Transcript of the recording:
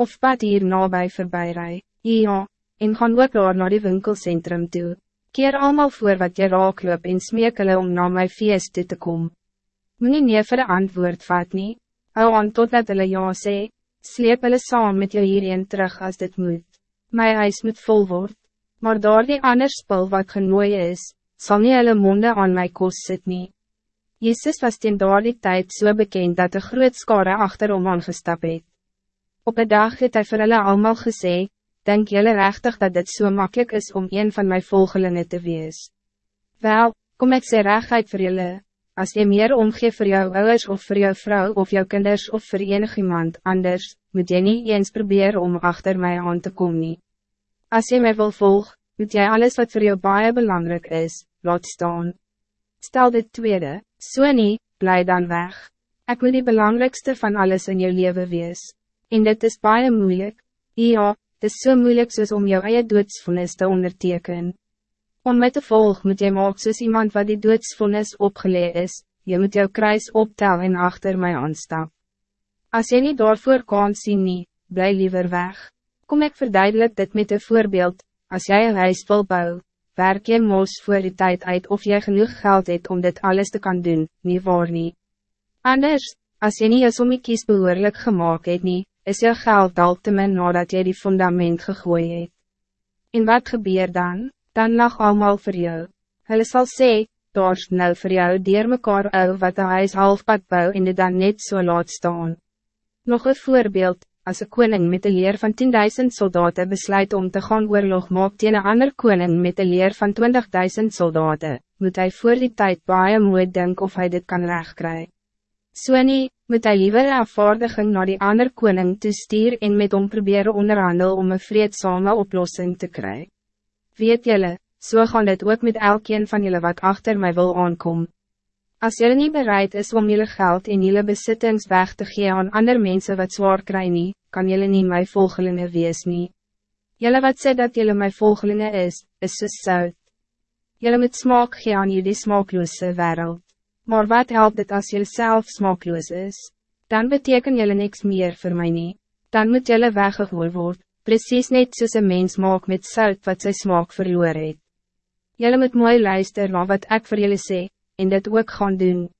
Of pad hier nabij voorbij rij, ja, en gaan ook daar naar die winkelcentrum toe. Keer allemaal voor wat je raakloop en smeek hulle om na my feest toe te kom. Moe nie vir een antwoord vat nie, hou aan totdat hulle ja sê, sleep hulle saam met jou hierheen terug als dit moet. My huis moet vol word, maar daar die ander spul wat genooi is, sal nie hulle monde aan my kos sit nie. Jezus was ten daar die tijd so bekend dat de groot skare achter hom aangestap het. Op een dag het hy vir hulle allemaal gesê, denk jullie rechtig dat dit zo so makkelijk is om een van mijn volgelingen te wees. Wel, kom ik sê rechtheid voor jullie. Als je meer omgeeft voor jou ouders of voor jou vrouw of jou kinders of voor enig iemand anders, moet je niet eens proberen om achter mij aan te komen. Als je mij wil volgen, moet jij alles wat voor jou baie belangrijk is, laat staan. Stel dit tweede, so nie, bly dan weg. Ik wil die belangrijkste van alles in je leven wees. En dit is baie moeilijk. Ja, het is zo so moeilijk soos om jou eie doodsvonnis te onderteken. Om met te volg moet jy maak soos iemand wat die doodsvonnis opgeleid is, je moet jou kruis optel en achter mij aanstap. Als je niet daarvoor kan zien nie, bly liever weg. Kom ik verduidelijk dit met een voorbeeld, als jij een huis wil bouwen, werk je mos voor die tijd uit of je genoeg geld hebt om dit alles te kan doen, niet waar nie. Anders, als je niet je sommikies behoorlijk gemaakt het nie, is je geld al te min nadat je die fundament gegooid het. En wat gebeurt dan? Dan lag allemaal voor jou. Hulle sal sê, daar snel voor jou dier mekaar ou wat de huis halfpad bou en dit dan net so laat staan. Nog een voorbeeld, als een koning met een leer van 10.000 soldaten besluit om te gaan oorlog maak teen een ander koning met een leer van 20.000 soldaten, moet hij voor die tijd baie mooi denk of hij dit kan regkry. So nie, moet hy liever een afvaardiging naar die ander koning te stuur en met hom probeer onderhandel om een vreedzame oplossing te krijgen. Weet jullie, so gaan dit ook met elkeen van jullie wat achter mij wil aankom. Als jullie niet bereid is om jullie geld en jullie bezittings weg te geven aan andere mensen wat zwaar krijgen nie, kan jullie niet mijn volgelingen wees nie. Jullie wat sê dat jullie mijn volgelingen is, is so sout. Jullie moet smaak gee aan jullie smaakloose wereld. Maar wat helpt het als jullie zelf smaakloos is? Dan betekent jullie niks meer voor mij niet. Dan moet jullie weggehoor worden, precies net soos een mens maak met zout wat sy smaak verloor het. Jullie moet mooi luisteren naar wat ik voor jullie zeg, en dit ook gaan doen.